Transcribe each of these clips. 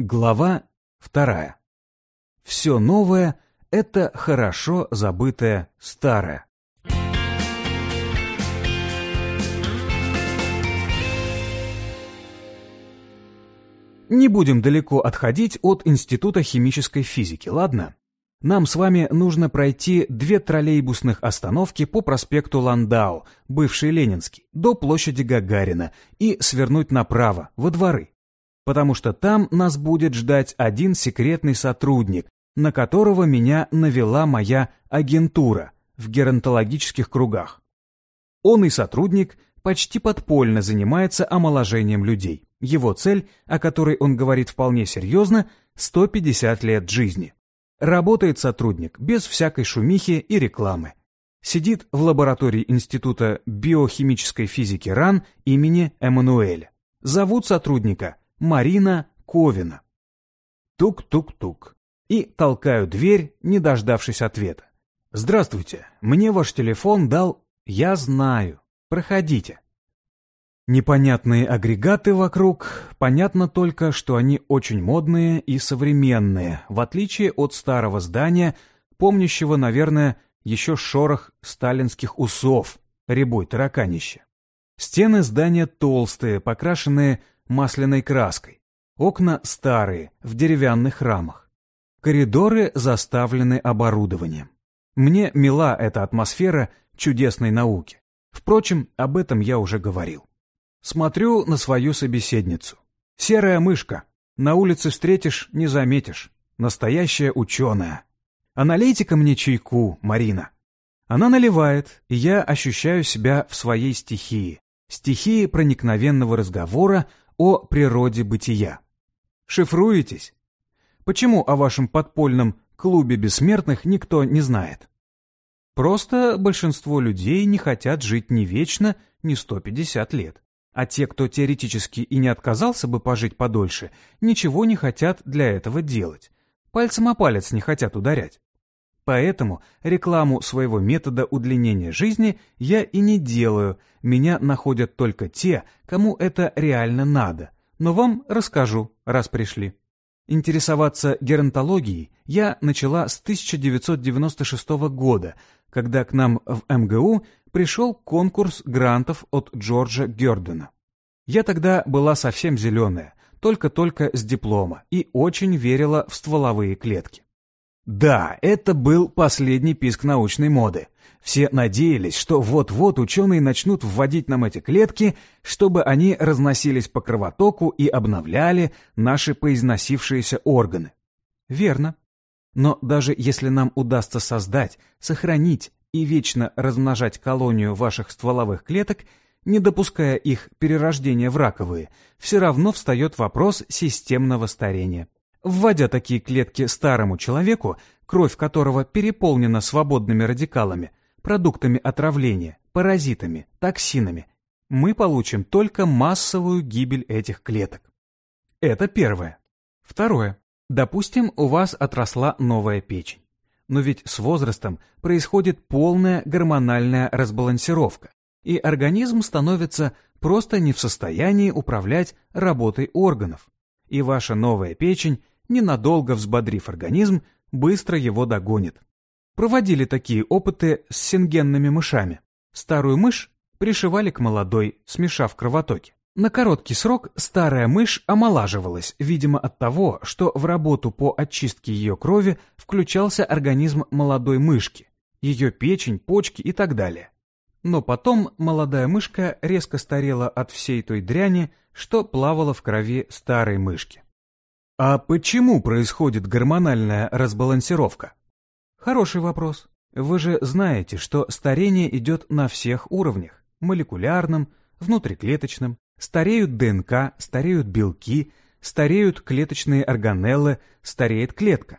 Глава вторая. Все новое — это хорошо забытое старое. Не будем далеко отходить от Института химической физики, ладно? Нам с вами нужно пройти две троллейбусных остановки по проспекту Ландау, бывший Ленинский, до площади Гагарина и свернуть направо, во дворы потому что там нас будет ждать один секретный сотрудник, на которого меня навела моя агентура в геронтологических кругах. Он и сотрудник почти подпольно занимается омоложением людей. Его цель, о которой он говорит вполне серьезно, 150 лет жизни. Работает сотрудник без всякой шумихи и рекламы. Сидит в лаборатории Института биохимической физики РАН имени Эммануэля. Зовут сотрудника Марина Ковина. Тук-тук-тук. И толкаю дверь, не дождавшись ответа. «Здравствуйте, мне ваш телефон дал...» «Я знаю. Проходите». Непонятные агрегаты вокруг, понятно только, что они очень модные и современные, в отличие от старого здания, помнящего, наверное, еще шорох сталинских усов, рябой тараканище. Стены здания толстые, покрашенные масляной краской. Окна старые, в деревянных рамах. Коридоры заставлены оборудованием. Мне мила эта атмосфера чудесной науки. Впрочем, об этом я уже говорил. Смотрю на свою собеседницу. Серая мышка. На улице встретишь, не заметишь. Настоящая ученая. А налейте-ка мне чайку, Марина. Она наливает, и я ощущаю себя в своей стихии. Стихии проникновенного разговора о природе бытия. Шифруетесь? Почему о вашем подпольном клубе бессмертных никто не знает? Просто большинство людей не хотят жить ни вечно, ни 150 лет. А те, кто теоретически и не отказался бы пожить подольше, ничего не хотят для этого делать. Пальцем о палец не хотят ударять. Поэтому рекламу своего метода удлинения жизни я и не делаю, меня находят только те, кому это реально надо. Но вам расскажу, раз пришли. Интересоваться геронтологией я начала с 1996 года, когда к нам в МГУ пришел конкурс грантов от Джорджа Гердена. Я тогда была совсем зеленая, только-только с диплома, и очень верила в стволовые клетки. Да, это был последний писк научной моды. Все надеялись, что вот-вот ученые начнут вводить нам эти клетки, чтобы они разносились по кровотоку и обновляли наши поизносившиеся органы. Верно. Но даже если нам удастся создать, сохранить и вечно размножать колонию ваших стволовых клеток, не допуская их перерождения в раковые, все равно встает вопрос системного старения. Вводя такие клетки старому человеку, кровь которого переполнена свободными радикалами, продуктами отравления, паразитами, токсинами, мы получим только массовую гибель этих клеток. Это первое. Второе. Допустим, у вас отросла новая печень. Но ведь с возрастом происходит полная гормональная разбалансировка, и организм становится просто не в состоянии управлять работой органов и ваша новая печень, ненадолго взбодрив организм, быстро его догонит. Проводили такие опыты с сингенными мышами. Старую мышь пришивали к молодой, смешав кровотоки. На короткий срок старая мышь омолаживалась, видимо от того, что в работу по очистке ее крови включался организм молодой мышки, ее печень, почки и так далее. Но потом молодая мышка резко старела от всей той дряни, что плавало в крови старой мышки. А почему происходит гормональная разбалансировка? Хороший вопрос. Вы же знаете, что старение идет на всех уровнях. Молекулярном, внутриклеточном. Стареют ДНК, стареют белки, стареют клеточные органеллы, стареет клетка.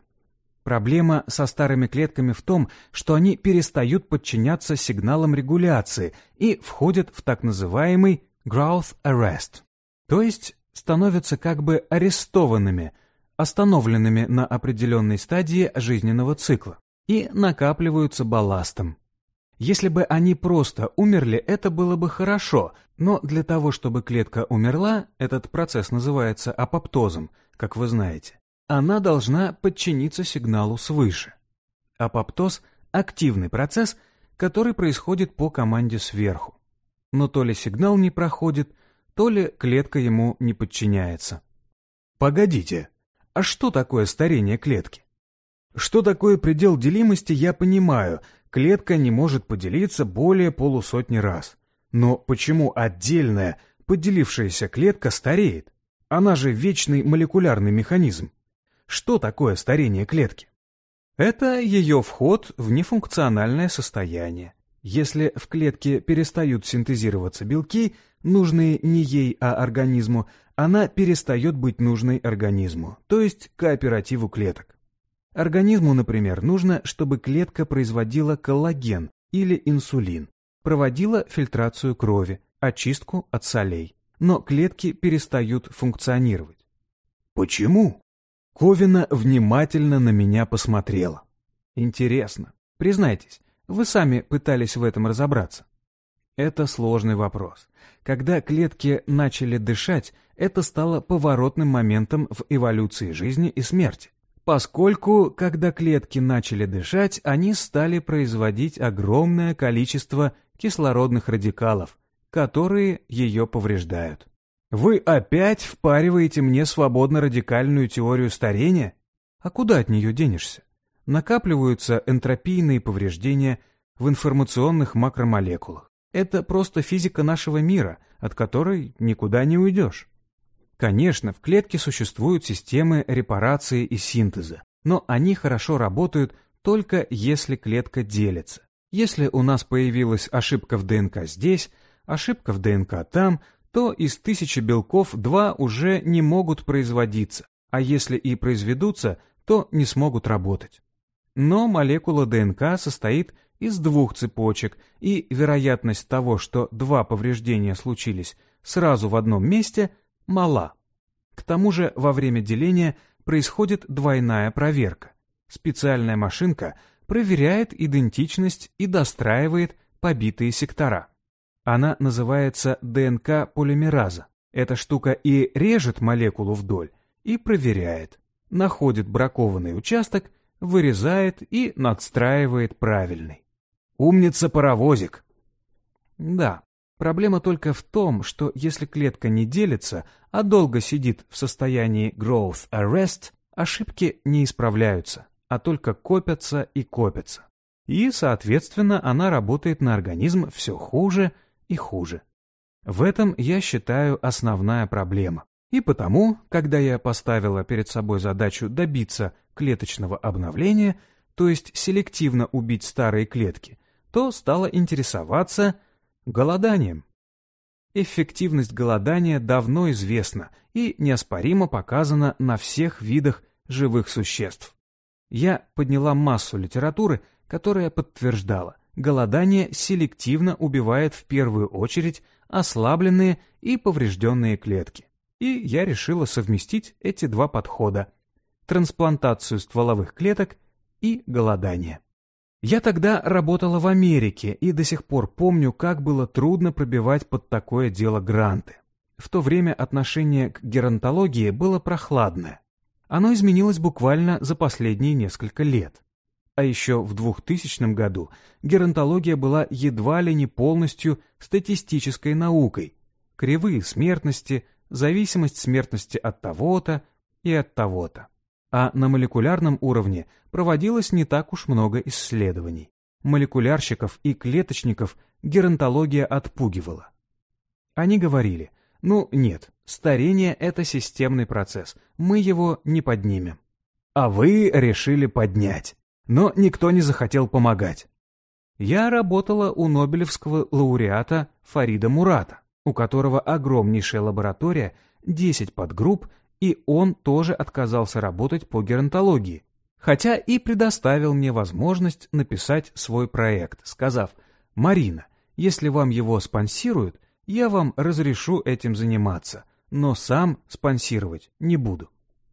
Проблема со старыми клетками в том, что они перестают подчиняться сигналам регуляции и входят в так называемый growth arrest. То есть становятся как бы арестованными, остановленными на определенной стадии жизненного цикла и накапливаются балластом. Если бы они просто умерли, это было бы хорошо, но для того, чтобы клетка умерла, этот процесс называется апоптозом, как вы знаете, она должна подчиниться сигналу свыше. Апоптоз – активный процесс, который происходит по команде сверху. Но то ли сигнал не проходит, то ли клетка ему не подчиняется. Погодите, а что такое старение клетки? Что такое предел делимости, я понимаю, клетка не может поделиться более полусотни раз. Но почему отдельная, поделившаяся клетка стареет? Она же вечный молекулярный механизм. Что такое старение клетки? Это ее вход в нефункциональное состояние. Если в клетке перестают синтезироваться белки, нужные не ей, а организму, она перестает быть нужной организму, то есть кооперативу клеток. Организму, например, нужно, чтобы клетка производила коллаген или инсулин, проводила фильтрацию крови, очистку от солей. Но клетки перестают функционировать. Почему? Ковина внимательно на меня посмотрела. Интересно. Признайтесь, вы сами пытались в этом разобраться. Это сложный вопрос. Когда клетки начали дышать, это стало поворотным моментом в эволюции жизни и смерти. Поскольку, когда клетки начали дышать, они стали производить огромное количество кислородных радикалов, которые ее повреждают. Вы опять впариваете мне свободно-радикальную теорию старения? А куда от нее денешься? Накапливаются энтропийные повреждения в информационных макромолекулах. Это просто физика нашего мира, от которой никуда не уйдешь. Конечно, в клетке существуют системы репарации и синтеза, но они хорошо работают только если клетка делится. Если у нас появилась ошибка в ДНК здесь, ошибка в ДНК там, то из тысячи белков два уже не могут производиться, а если и произведутся, то не смогут работать. Но молекула ДНК состоит из двух цепочек, и вероятность того, что два повреждения случились сразу в одном месте, мала. К тому же во время деления происходит двойная проверка. Специальная машинка проверяет идентичность и достраивает побитые сектора. Она называется ДНК-полимераза. Эта штука и режет молекулу вдоль, и проверяет. Находит бракованный участок, вырезает и надстраивает правильный. Умница-паровозик. Да, проблема только в том, что если клетка не делится, а долго сидит в состоянии growth arrest, ошибки не исправляются, а только копятся и копятся. И, соответственно, она работает на организм все хуже и хуже. В этом, я считаю, основная проблема. И потому, когда я поставила перед собой задачу добиться клеточного обновления, то есть селективно убить старые клетки, то стала интересоваться голоданием. Эффективность голодания давно известна и неоспоримо показана на всех видах живых существ. Я подняла массу литературы, которая подтверждала, голодание селективно убивает в первую очередь ослабленные и поврежденные клетки. И я решила совместить эти два подхода – трансплантацию стволовых клеток и голодание. Я тогда работала в Америке и до сих пор помню, как было трудно пробивать под такое дело гранты. В то время отношение к геронтологии было прохладное. Оно изменилось буквально за последние несколько лет. А еще в 2000 году геронтология была едва ли не полностью статистической наукой. Кривые смертности, зависимость смертности от того-то и от того-то. А на молекулярном уровне проводилось не так уж много исследований. Молекулярщиков и клеточников геронтология отпугивала. Они говорили, ну нет, старение – это системный процесс, мы его не поднимем. А вы решили поднять но никто не захотел помогать. Я работала у Нобелевского лауреата Фарида Мурата, у которого огромнейшая лаборатория, 10 подгрупп, и он тоже отказался работать по геронтологии, хотя и предоставил мне возможность написать свой проект, сказав, «Марина, если вам его спонсируют, я вам разрешу этим заниматься, но сам спонсировать не буду».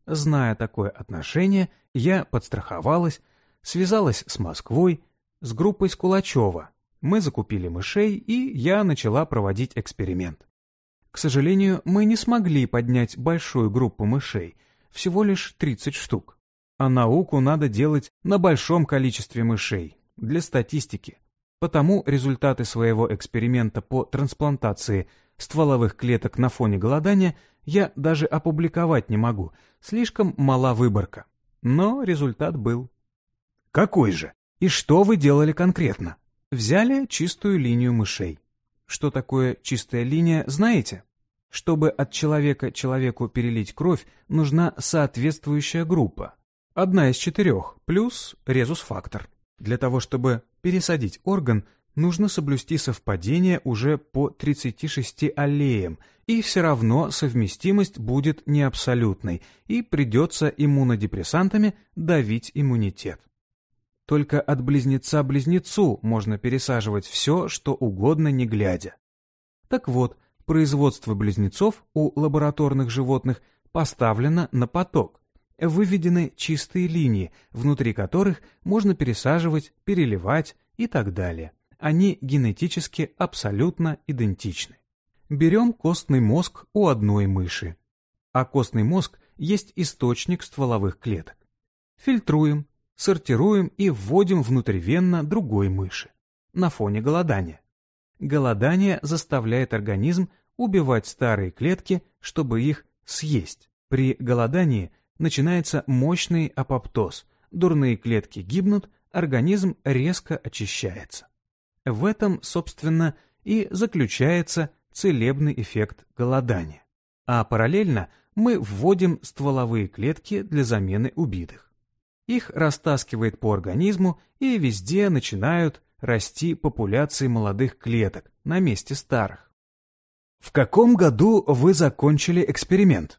Зная такое отношение, я подстраховалась, связалась с Москвой, с группой Скулачева. Мы закупили мышей, и я начала проводить эксперимент. К сожалению, мы не смогли поднять большую группу мышей, всего лишь 30 штук. А науку надо делать на большом количестве мышей, для статистики. Потому результаты своего эксперимента по трансплантации стволовых клеток на фоне голодания я даже опубликовать не могу, слишком мала выборка. Но результат был. Какой же? И что вы делали конкретно? Взяли чистую линию мышей. Что такое чистая линия, знаете? Чтобы от человека человеку перелить кровь, нужна соответствующая группа. Одна из четырех, плюс резус-фактор. Для того, чтобы пересадить орган, нужно соблюсти совпадение уже по 36 аллеям, и все равно совместимость будет не абсолютной, и придется иммунодепрессантами давить иммунитет. Только от близнеца близнецу можно пересаживать все, что угодно, не глядя. Так вот, производство близнецов у лабораторных животных поставлено на поток. Выведены чистые линии, внутри которых можно пересаживать, переливать и так далее. Они генетически абсолютно идентичны. Берем костный мозг у одной мыши. А костный мозг есть источник стволовых клеток. Фильтруем, сортируем и вводим внутривенно другой мыши. На фоне голодания. Голодание заставляет организм убивать старые клетки, чтобы их съесть. При голодании начинается мощный апоптоз, дурные клетки гибнут, организм резко очищается. В этом, собственно, и заключается целебный эффект голодания. А параллельно мы вводим стволовые клетки для замены убитых. Их растаскивает по организму, и везде начинают расти популяции молодых клеток на месте старых. В каком году вы закончили эксперимент?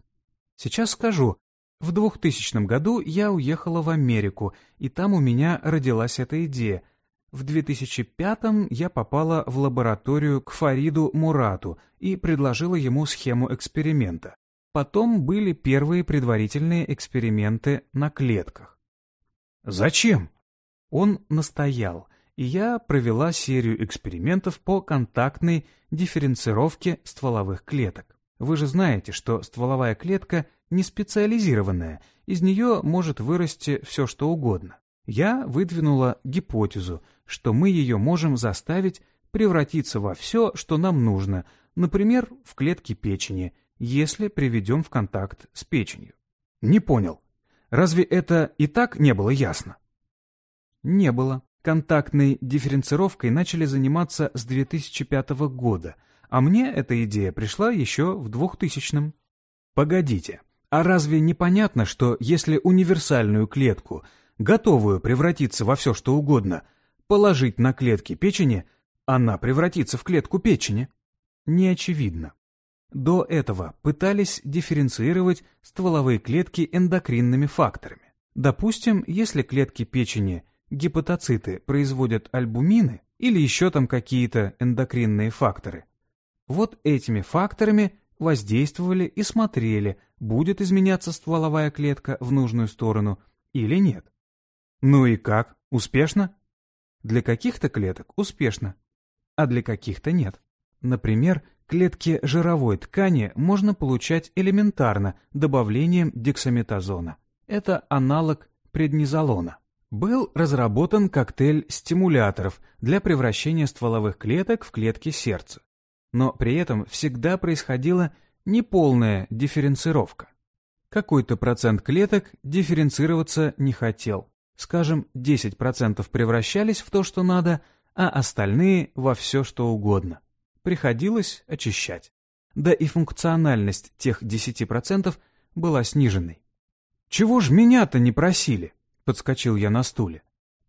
Сейчас скажу. В 2000 году я уехала в Америку, и там у меня родилась эта идея. В 2005 я попала в лабораторию к Фариду Мурату и предложила ему схему эксперимента. Потом были первые предварительные эксперименты на клетках. Зачем? Он настоял, и я провела серию экспериментов по контактной дифференцировке стволовых клеток. Вы же знаете, что стволовая клетка не специализированная, из нее может вырасти все что угодно. Я выдвинула гипотезу, что мы ее можем заставить превратиться во все, что нам нужно, например, в клетки печени, если приведем в контакт с печенью. Не понял. Разве это и так не было ясно? Не было. Контактной дифференцировкой начали заниматься с 2005 года, а мне эта идея пришла еще в 2000-м. Погодите, а разве непонятно, что если универсальную клетку, готовую превратиться во все что угодно, положить на клетки печени, она превратится в клетку печени? Не очевидно. До этого пытались дифференцировать стволовые клетки эндокринными факторами. Допустим, если клетки печени, гепатоциты, производят альбумины или еще там какие-то эндокринные факторы, вот этими факторами воздействовали и смотрели, будет изменяться стволовая клетка в нужную сторону или нет. Ну и как? Успешно? Для каких-то клеток успешно, а для каких-то нет. Например, Клетки жировой ткани можно получать элементарно добавлением дексаметазона. Это аналог преднизолона. Был разработан коктейль стимуляторов для превращения стволовых клеток в клетки сердца. Но при этом всегда происходила неполная дифференцировка. Какой-то процент клеток дифференцироваться не хотел. Скажем, 10% превращались в то, что надо, а остальные во все, что угодно приходилось очищать. Да и функциональность тех 10% была сниженной. «Чего ж меня-то не просили?» — подскочил я на стуле.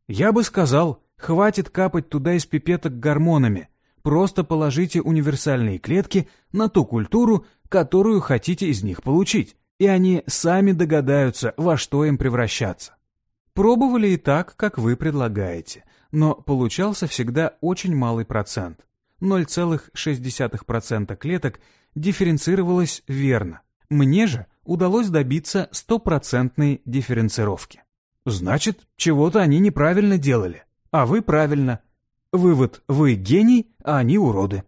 «Я бы сказал, хватит капать туда из пипеток гормонами, просто положите универсальные клетки на ту культуру, которую хотите из них получить, и они сами догадаются, во что им превращаться». Пробовали и так, как вы предлагаете, но получался всегда очень малый процент. 0,6% клеток дифференцировалось верно. Мне же удалось добиться стопроцентной дифференцировки. Значит, чего-то они неправильно делали, а вы правильно. Вывод – вы гений, а они уроды.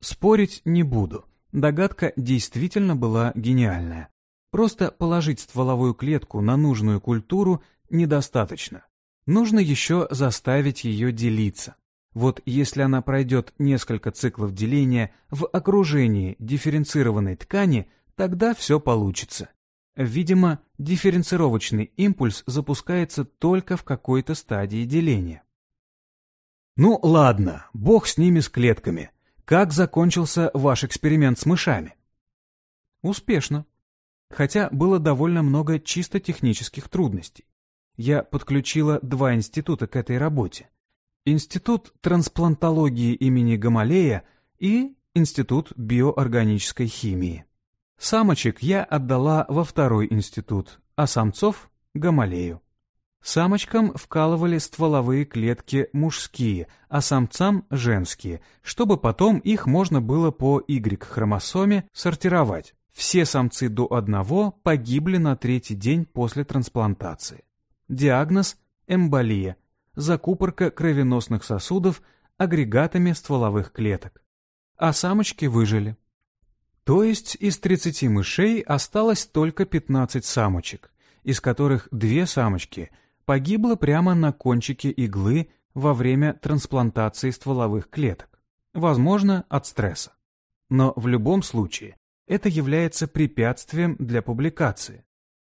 Спорить не буду. Догадка действительно была гениальная. Просто положить стволовую клетку на нужную культуру недостаточно. Нужно еще заставить ее делиться. Вот если она пройдет несколько циклов деления в окружении дифференцированной ткани, тогда все получится. Видимо, дифференцировочный импульс запускается только в какой-то стадии деления. Ну ладно, бог с ними с клетками. Как закончился ваш эксперимент с мышами? Успешно. Хотя было довольно много чисто технических трудностей. Я подключила два института к этой работе. Институт трансплантологии имени Гамалея и Институт биоорганической химии. Самочек я отдала во второй институт, а самцов – Гамалею. Самочкам вкалывали стволовые клетки мужские, а самцам – женские, чтобы потом их можно было по Y-хромосоме сортировать. Все самцы до одного погибли на третий день после трансплантации. Диагноз – эмболия, закупорка кровеносных сосудов агрегатами стволовых клеток. А самочки выжили. То есть из 30 мышей осталось только 15 самочек, из которых две самочки – погибла прямо на кончике иглы во время трансплантации стволовых клеток, возможно, от стресса. Но в любом случае это является препятствием для публикации.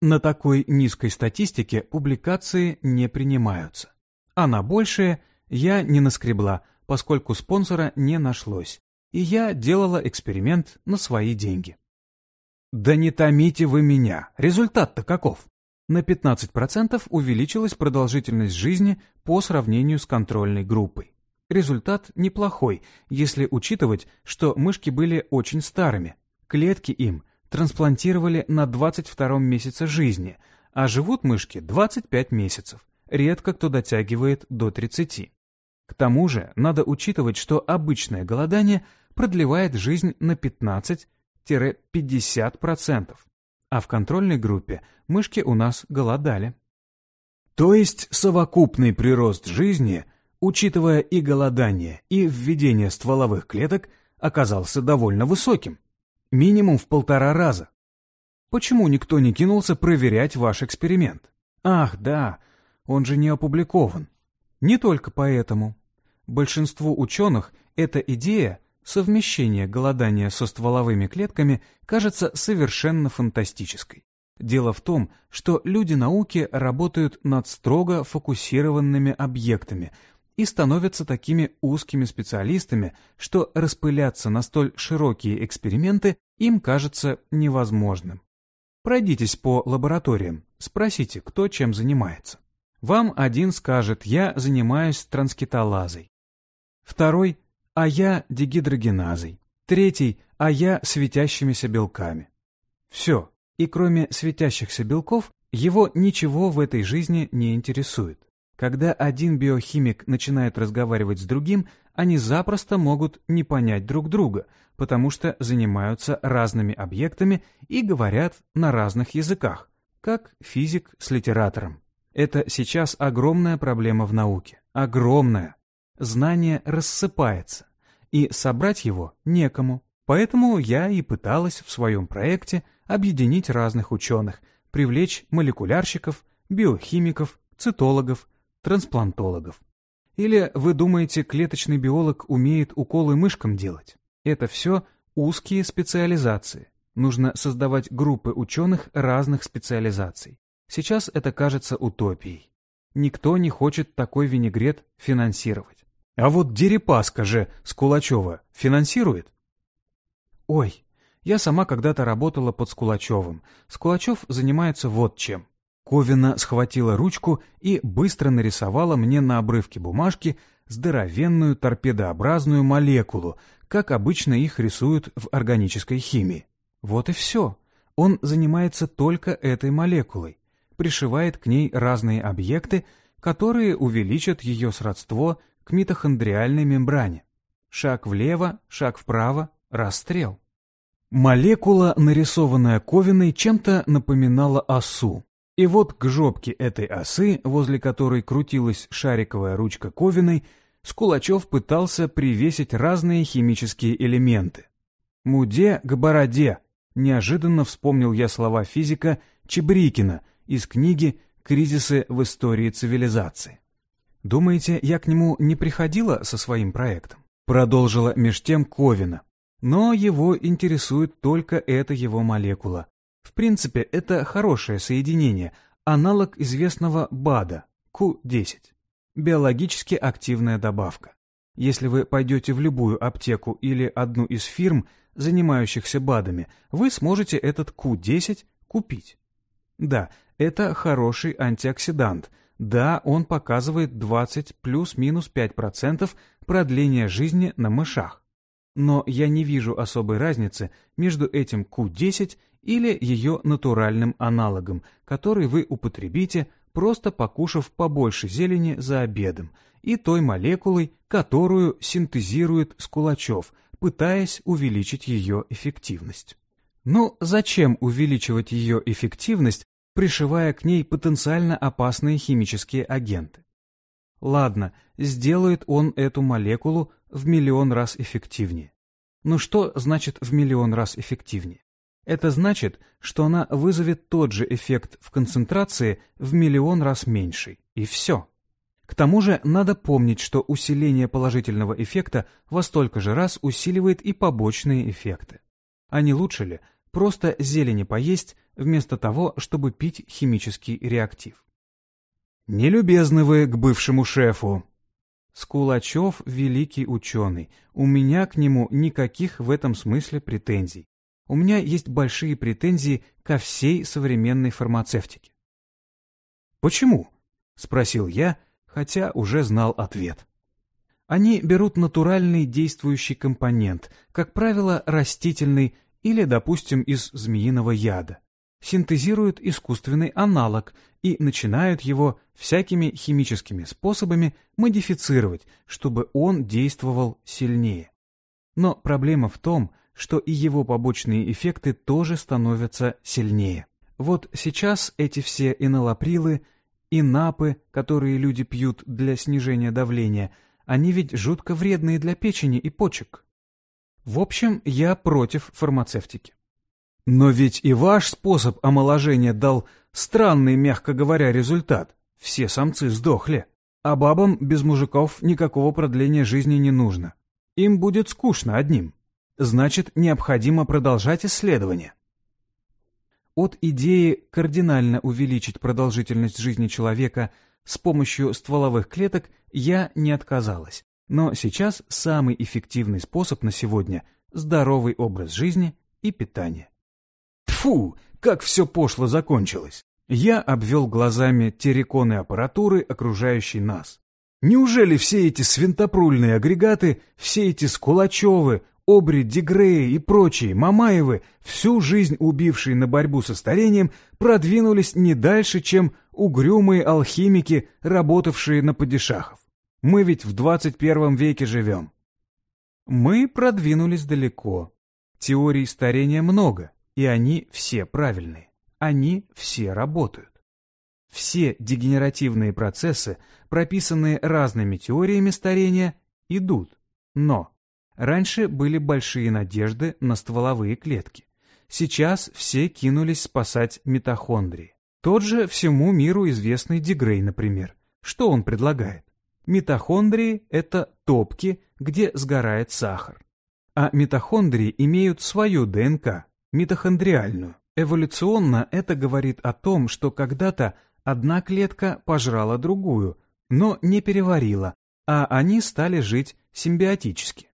На такой низкой статистике публикации не принимаются. А на большее я не наскребла, поскольку спонсора не нашлось, и я делала эксперимент на свои деньги. Да не томите вы меня, результат-то каков? на 15% увеличилась продолжительность жизни по сравнению с контрольной группой. Результат неплохой, если учитывать, что мышки были очень старыми. Клетки им трансплантировали на 22 месяце жизни, а живут мышки 25 месяцев. Редко кто дотягивает до 30. К тому же надо учитывать, что обычное голодание продлевает жизнь на 15-50% а в контрольной группе мышки у нас голодали. То есть совокупный прирост жизни, учитывая и голодание, и введение стволовых клеток, оказался довольно высоким. Минимум в полтора раза. Почему никто не кинулся проверять ваш эксперимент? Ах, да, он же не опубликован. Не только поэтому. Большинству ученых эта идея Совмещение голодания со стволовыми клетками кажется совершенно фантастической. Дело в том, что люди науки работают над строго фокусированными объектами и становятся такими узкими специалистами, что распыляться на столь широкие эксперименты им кажется невозможным. Пройдитесь по лабораториям, спросите, кто чем занимается. Вам один скажет «я занимаюсь транскиталазой», второй а я дегидрогеназой. Третий, а я светящимися белками. Все, и кроме светящихся белков, его ничего в этой жизни не интересует. Когда один биохимик начинает разговаривать с другим, они запросто могут не понять друг друга, потому что занимаются разными объектами и говорят на разных языках, как физик с литератором. Это сейчас огромная проблема в науке. Огромная знание рассыпается, и собрать его некому. Поэтому я и пыталась в своем проекте объединить разных ученых, привлечь молекулярщиков, биохимиков, цитологов, трансплантологов. Или вы думаете, клеточный биолог умеет уколы мышкам делать? Это все узкие специализации. Нужно создавать группы ученых разных специализаций. Сейчас это кажется утопией. Никто не хочет такой винегрет финансировать. А вот Дерипаска же Скулачева финансирует? Ой, я сама когда-то работала под Скулачевым. Скулачев занимается вот чем. Ковина схватила ручку и быстро нарисовала мне на обрывке бумажки здоровенную торпедообразную молекулу, как обычно их рисуют в органической химии. Вот и все. Он занимается только этой молекулой, пришивает к ней разные объекты, которые увеличат ее сродство к митохондриальной мембране. Шаг влево, шаг вправо, расстрел. Молекула, нарисованная Ковиной, чем-то напоминала осу. И вот к жопке этой осы, возле которой крутилась шариковая ручка Ковиной, Скулачев пытался привесить разные химические элементы. Муде к бороде, Неожиданно вспомнил я слова физика Чебрикина из книги «Кризисы в истории цивилизации». Думаете, я к нему не приходила со своим проектом? Продолжила меж тем Ковина. Но его интересует только эта его молекула. В принципе, это хорошее соединение, аналог известного БАДа, Q10. Биологически активная добавка. Если вы пойдете в любую аптеку или одну из фирм, занимающихся БАДами, вы сможете этот Q10 купить. Да, это хороший антиоксидант. Да, он показывает 20 плюс-минус 5% продления жизни на мышах. Но я не вижу особой разницы между этим Q10 или ее натуральным аналогом, который вы употребите, просто покушав побольше зелени за обедом, и той молекулой, которую синтезирует Скулачев, пытаясь увеличить ее эффективность. Ну, зачем увеличивать ее эффективность, пришивая к ней потенциально опасные химические агенты? Ладно, сделает он эту молекулу в миллион раз эффективнее. Ну что значит в миллион раз эффективнее? Это значит, что она вызовет тот же эффект в концентрации в миллион раз меньший. И все. К тому же надо помнить, что усиление положительного эффекта во столько же раз усиливает и побочные эффекты. А не лучше ли просто зелени поесть, вместо того, чтобы пить химический реактив? Нелюбезны вы к бывшему шефу. Скулачев — великий ученый. У меня к нему никаких в этом смысле претензий. У меня есть большие претензии ко всей современной фармацевтике. «Почему?» — спросил я, хотя уже знал ответ. Они берут натуральный действующий компонент, как правило, растительный или, допустим, из змеиного яда, синтезируют искусственный аналог и начинают его всякими химическими способами модифицировать, чтобы он действовал сильнее. Но проблема в том, что и его побочные эффекты тоже становятся сильнее. Вот сейчас эти все инолаприлы и напы, которые люди пьют для снижения давления, они ведь жутко вредные для печени и почек. В общем, я против фармацевтики. Но ведь и ваш способ омоложения дал странный, мягко говоря, результат. Все самцы сдохли. А бабам без мужиков никакого продления жизни не нужно. Им будет скучно одним. Значит, необходимо продолжать исследования. От идеи кардинально увеличить продолжительность жизни человека с помощью стволовых клеток я не отказалась. Но сейчас самый эффективный способ на сегодня – здоровый образ жизни и питание. Фу, как все пошло закончилось! Я обвел глазами терриконы аппаратуры, окружающей нас. Неужели все эти свинтопрульные агрегаты, все эти Скулачевы, Обри, Дегреи и прочие Мамаевы, всю жизнь убившие на борьбу со старением, продвинулись не дальше, чем угрюмые алхимики, работавшие на падишахов. Мы ведь в 21 веке живем. Мы продвинулись далеко. Теорий старения много, и они все правильные. Они все работают. Все дегенеративные процессы, прописанные разными теориями старения, идут. Но Раньше были большие надежды на стволовые клетки. Сейчас все кинулись спасать митохондрии. Тот же всему миру известный Дегрей, например. Что он предлагает? Митохондрии – это топки, где сгорает сахар. А митохондрии имеют свою ДНК, митохондриальную. Эволюционно это говорит о том, что когда-то одна клетка пожрала другую, но не переварила, а они стали жить симбиотически.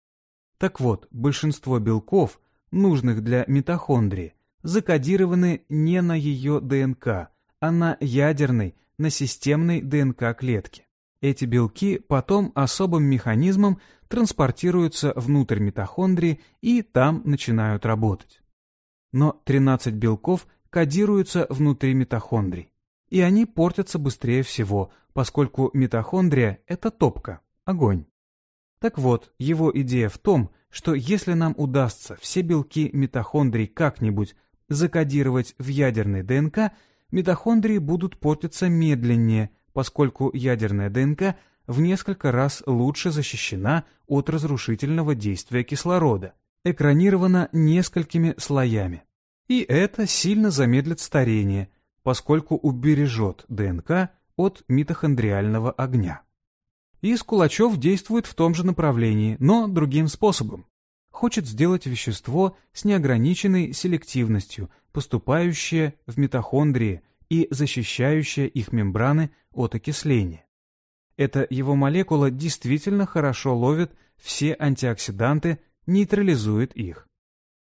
Так вот, большинство белков, нужных для митохондрии, закодированы не на ее ДНК, а на ядерной, на системной ДНК клетки. Эти белки потом особым механизмом транспортируются внутрь митохондрии и там начинают работать. Но 13 белков кодируются внутри митохондрий, и они портятся быстрее всего, поскольку митохондрия – это топка, огонь. Так вот, его идея в том, что если нам удастся все белки митохондрий как-нибудь закодировать в ядерной ДНК, митохондрии будут портиться медленнее, поскольку ядерная ДНК в несколько раз лучше защищена от разрушительного действия кислорода, экранирована несколькими слоями. И это сильно замедлит старение, поскольку убережет ДНК от митохондриального огня. И Скулачев действует в том же направлении, но другим способом. Хочет сделать вещество с неограниченной селективностью, поступающее в митохондрии и защищающее их мембраны от окисления. Эта его молекула действительно хорошо ловит все антиоксиданты, нейтрализует их.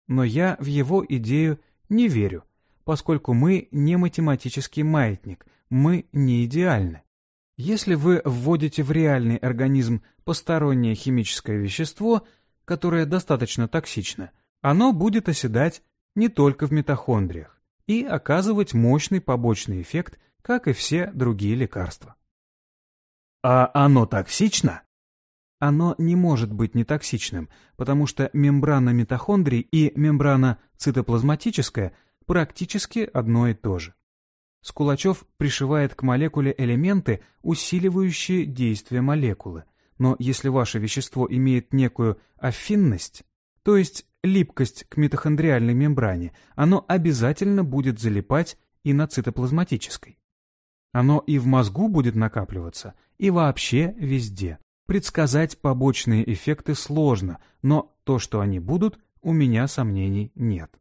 Но я в его идею не верю, поскольку мы не математический маятник, мы не идеальны. Если вы вводите в реальный организм постороннее химическое вещество, которое достаточно токсично, оно будет оседать не только в митохондриях и оказывать мощный побочный эффект, как и все другие лекарства. А оно токсично? Оно не может быть нетоксичным, потому что мембрана митохондрий и мембрана цитоплазматическая практически одно и то же. Скулачев пришивает к молекуле элементы, усиливающие действие молекулы. Но если ваше вещество имеет некую афинность, то есть липкость к митохондриальной мембране, оно обязательно будет залипать и на цитоплазматической. Оно и в мозгу будет накапливаться, и вообще везде. Предсказать побочные эффекты сложно, но то, что они будут, у меня сомнений нет.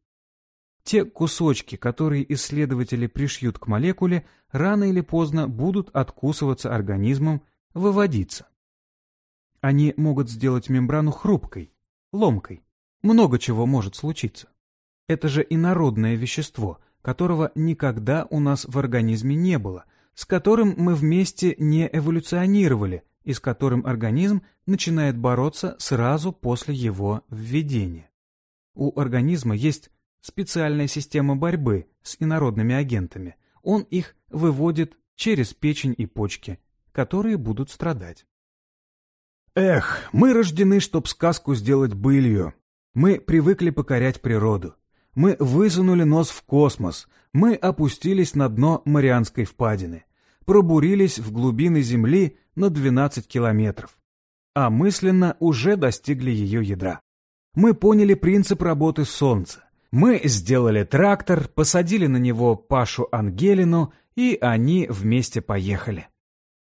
Те кусочки, которые исследователи пришьют к молекуле, рано или поздно будут откусываться организмом, выводиться. Они могут сделать мембрану хрупкой, ломкой. Много чего может случиться. Это же инородное вещество, которого никогда у нас в организме не было, с которым мы вместе не эволюционировали и с которым организм начинает бороться сразу после его введения. У организма есть специальная система борьбы с инородными агентами. Он их выводит через печень и почки, которые будут страдать. Эх, мы рождены, чтоб сказку сделать былью. Мы привыкли покорять природу. Мы высунули нос в космос. Мы опустились на дно Марианской впадины. Пробурились в глубины Земли на 12 километров. А мысленно уже достигли ее ядра. Мы поняли принцип работы Солнца. Мы сделали трактор, посадили на него Пашу Ангелину, и они вместе поехали.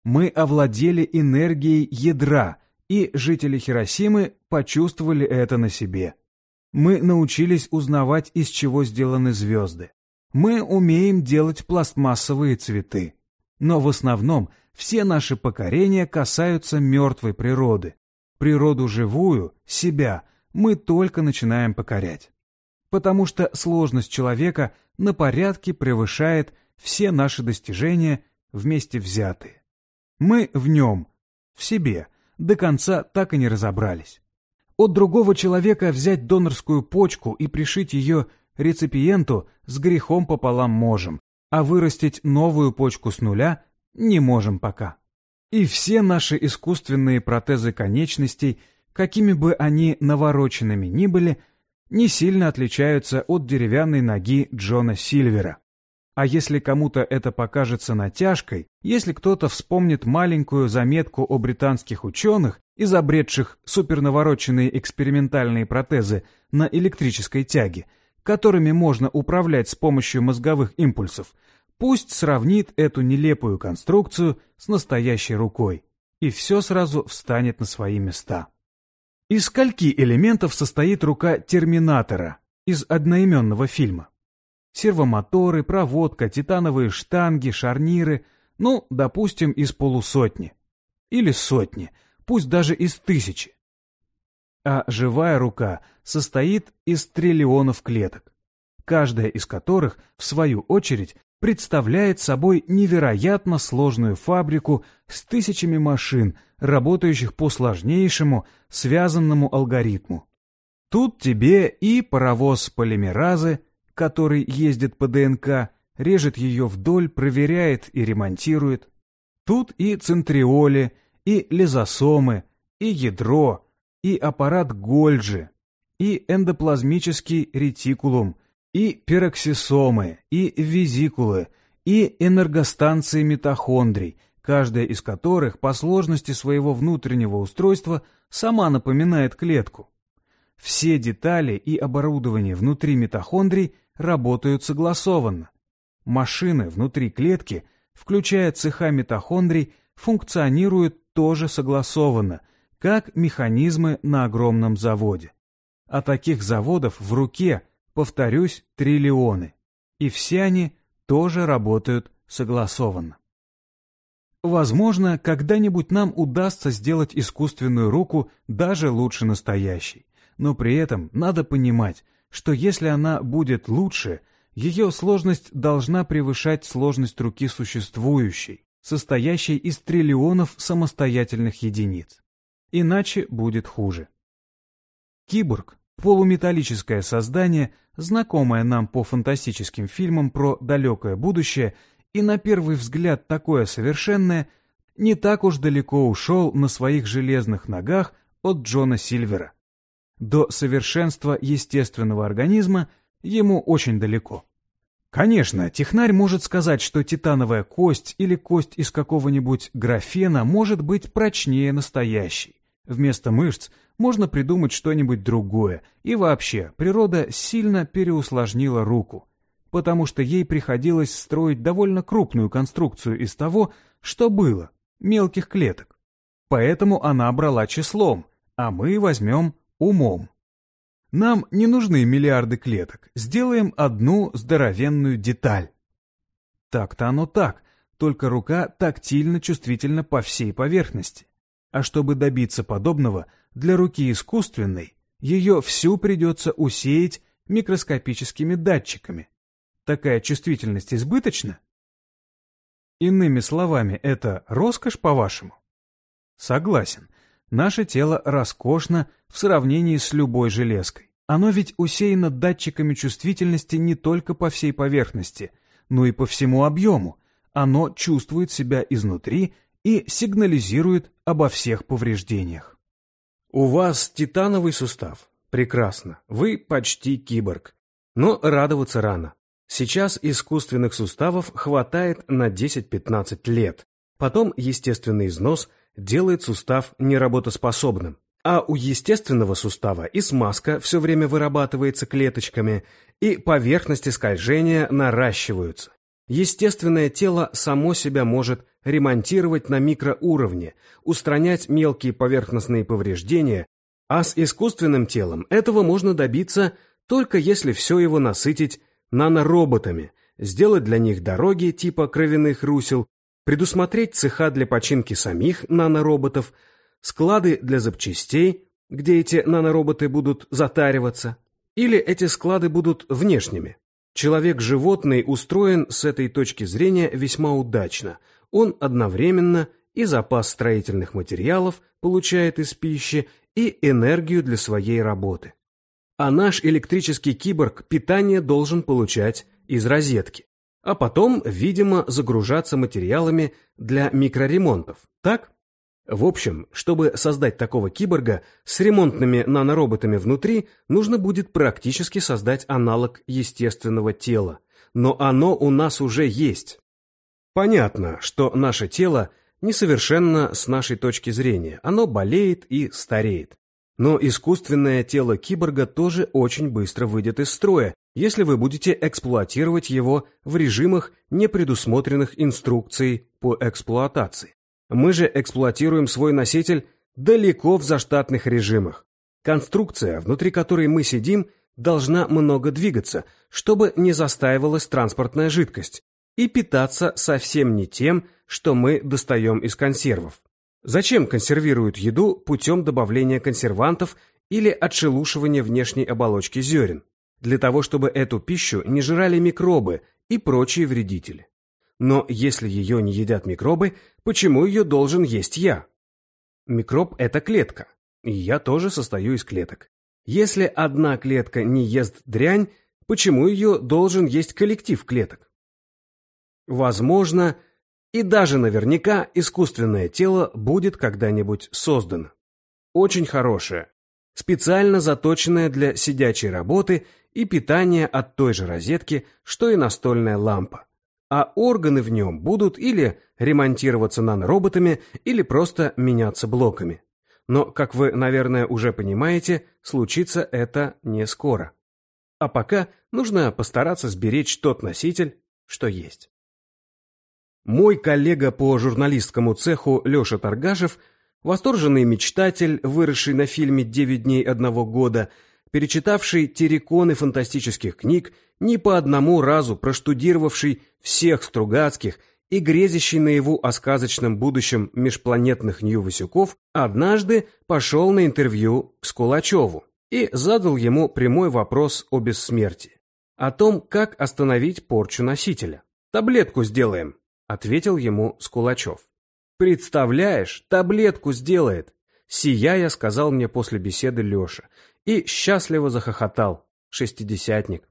Мы овладели энергией ядра, и жители Хиросимы почувствовали это на себе. Мы научились узнавать, из чего сделаны звезды. Мы умеем делать пластмассовые цветы. Но в основном все наши покорения касаются мертвой природы. Природу живую, себя, мы только начинаем покорять потому что сложность человека на порядке превышает все наши достижения вместе взятые. Мы в нем, в себе, до конца так и не разобрались. От другого человека взять донорскую почку и пришить ее реципиенту с грехом пополам можем, а вырастить новую почку с нуля не можем пока. И все наши искусственные протезы конечностей, какими бы они навороченными ни были, не сильно отличаются от деревянной ноги Джона Сильвера. А если кому-то это покажется натяжкой, если кто-то вспомнит маленькую заметку о британских ученых, изобретших супернавороченные экспериментальные протезы на электрической тяге, которыми можно управлять с помощью мозговых импульсов, пусть сравнит эту нелепую конструкцию с настоящей рукой, и все сразу встанет на свои места. Из скольки элементов состоит рука Терминатора из одноименного фильма? Сервомоторы, проводка, титановые штанги, шарниры, ну, допустим, из полусотни. Или сотни, пусть даже из тысячи. А живая рука состоит из триллионов клеток, каждая из которых, в свою очередь, представляет собой невероятно сложную фабрику с тысячами машин, работающих по сложнейшему, связанному алгоритму. Тут тебе и паровоз полимеразы, который ездит по ДНК, режет ее вдоль, проверяет и ремонтирует. Тут и центриоли, и лизосомы, и ядро, и аппарат Гольджи, и эндоплазмический ретикулум, и пероксисомы, и визикулы, и энергостанции митохондрий, каждая из которых по сложности своего внутреннего устройства сама напоминает клетку. Все детали и оборудование внутри митохондрий работают согласованно. Машины внутри клетки, включая цеха митохондрий, функционируют тоже согласованно, как механизмы на огромном заводе. А таких заводов в руке, повторюсь, триллионы. И все они тоже работают согласованно. Возможно, когда-нибудь нам удастся сделать искусственную руку даже лучше настоящей. Но при этом надо понимать, что если она будет лучше, ее сложность должна превышать сложность руки существующей, состоящей из триллионов самостоятельных единиц. Иначе будет хуже. Киборг – полуметаллическое создание, знакомое нам по фантастическим фильмам про далекое будущее, и на первый взгляд такое совершенное, не так уж далеко ушел на своих железных ногах от Джона Сильвера. До совершенства естественного организма ему очень далеко. Конечно, технарь может сказать, что титановая кость или кость из какого-нибудь графена может быть прочнее настоящей. Вместо мышц можно придумать что-нибудь другое, и вообще природа сильно переусложнила руку, потому что ей приходилось строить довольно крупную конструкцию из того, что было, мелких клеток. Поэтому она брала числом, а мы возьмем умом. Нам не нужны миллиарды клеток, сделаем одну здоровенную деталь. Так-то оно так, только рука тактильно чувствительна по всей поверхности. А чтобы добиться подобного, для руки искусственной, ее всю придется усеять микроскопическими датчиками. Такая чувствительность избыточна? Иными словами, это роскошь, по-вашему? Согласен, Наше тело роскошно в сравнении с любой железкой. Оно ведь усеяно датчиками чувствительности не только по всей поверхности, но и по всему объему. Оно чувствует себя изнутри и сигнализирует обо всех повреждениях. У вас титановый сустав. Прекрасно. Вы почти киборг. Но радоваться рано. Сейчас искусственных суставов хватает на 10-15 лет. Потом естественный износ – делает сустав неработоспособным. А у естественного сустава и смазка все время вырабатывается клеточками, и поверхности скольжения наращиваются. Естественное тело само себя может ремонтировать на микроуровне, устранять мелкие поверхностные повреждения, а с искусственным телом этого можно добиться только если все его насытить нанороботами, сделать для них дороги типа кровяных русел предусмотреть цеха для починки самих нанороботов, склады для запчастей, где эти нанороботы будут затариваться, или эти склады будут внешними. Человек-животный устроен с этой точки зрения весьма удачно. Он одновременно и запас строительных материалов получает из пищи, и энергию для своей работы. А наш электрический киборг питание должен получать из розетки а потом, видимо, загружаться материалами для микроремонтов, так? В общем, чтобы создать такого киборга с ремонтными нанороботами внутри, нужно будет практически создать аналог естественного тела. Но оно у нас уже есть. Понятно, что наше тело несовершенно с нашей точки зрения. Оно болеет и стареет. Но искусственное тело киборга тоже очень быстро выйдет из строя, если вы будете эксплуатировать его в режимах, не предусмотренных инструкцией по эксплуатации. Мы же эксплуатируем свой носитель далеко в заштатных режимах. Конструкция, внутри которой мы сидим, должна много двигаться, чтобы не застаивалась транспортная жидкость, и питаться совсем не тем, что мы достаем из консервов. Зачем консервируют еду путем добавления консервантов или отшелушивания внешней оболочки зерен? Для того, чтобы эту пищу не жрали микробы и прочие вредители. Но если ее не едят микробы, почему ее должен есть я? Микроб – это клетка, и я тоже состою из клеток. Если одна клетка не ест дрянь, почему ее должен есть коллектив клеток? Возможно, и даже наверняка искусственное тело будет когда-нибудь создано. Очень хорошее, специально заточенное для сидячей работы и питание от той же розетки, что и настольная лампа. А органы в нем будут или ремонтироваться нанороботами, или просто меняться блоками. Но, как вы, наверное, уже понимаете, случится это не скоро. А пока нужно постараться сберечь тот носитель, что есть. Мой коллега по журналистскому цеху Леша Торгашев, восторженный мечтатель, выросший на фильме «Девять дней одного года», перечитавший терриконы фантастических книг, ни по одному разу проштудировавший всех Стругацких и грезящий наяву о сказочном будущем межпланетных Нью-Васюков, однажды пошел на интервью к Скулачеву и задал ему прямой вопрос о бессмертии, о том, как остановить порчу носителя. «Таблетку сделаем», — ответил ему Скулачев. «Представляешь, таблетку сделает!» Сияя, сказал мне после беседы Леша, и счастливо захохотал, шестидесятник.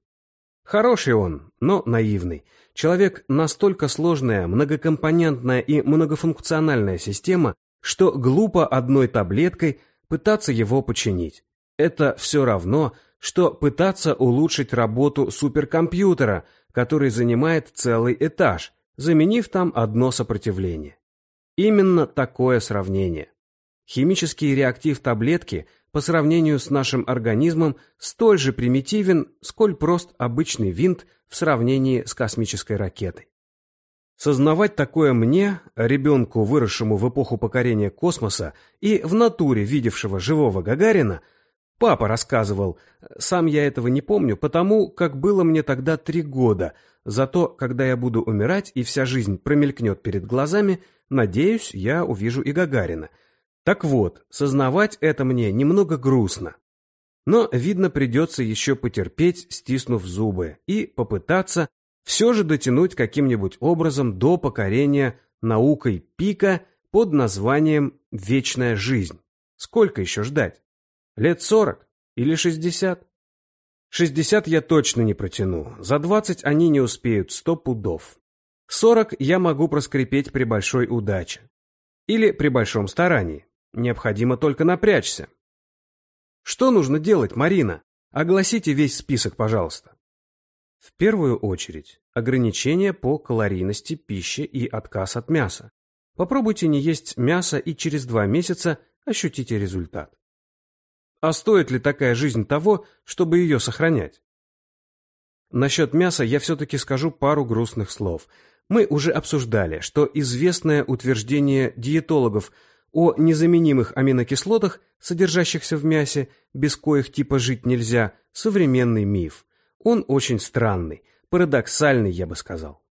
Хороший он, но наивный. Человек настолько сложная, многокомпонентная и многофункциональная система, что глупо одной таблеткой пытаться его починить. Это все равно, что пытаться улучшить работу суперкомпьютера, который занимает целый этаж, заменив там одно сопротивление. Именно такое сравнение. Химический реактив таблетки по сравнению с нашим организмом столь же примитивен, сколь прост обычный винт в сравнении с космической ракетой. Сознавать такое мне, ребенку, выросшему в эпоху покорения космоса и в натуре видевшего живого Гагарина, папа рассказывал, сам я этого не помню, потому как было мне тогда три года, зато когда я буду умирать и вся жизнь промелькнет перед глазами, надеюсь, я увижу и Гагарина – так вот, сознавать это мне немного грустно. Но, видно, придется еще потерпеть, стиснув зубы, и попытаться все же дотянуть каким-нибудь образом до покорения наукой пика под названием «Вечная жизнь». Сколько еще ждать? Лет сорок или шестьдесят? Шестьдесят я точно не протяну, за двадцать они не успеют, сто пудов. Сорок я могу проскрипеть при большой удаче. Или при большом старании. Необходимо только напрячься. Что нужно делать, Марина? Огласите весь список, пожалуйста. В первую очередь, ограничения по калорийности пищи и отказ от мяса. Попробуйте не есть мясо и через два месяца ощутите результат. А стоит ли такая жизнь того, чтобы ее сохранять? Насчет мяса я все-таки скажу пару грустных слов. Мы уже обсуждали, что известное утверждение диетологов – о незаменимых аминокислотах, содержащихся в мясе, без коих типа жить нельзя, современный миф. Он очень странный, парадоксальный, я бы сказал.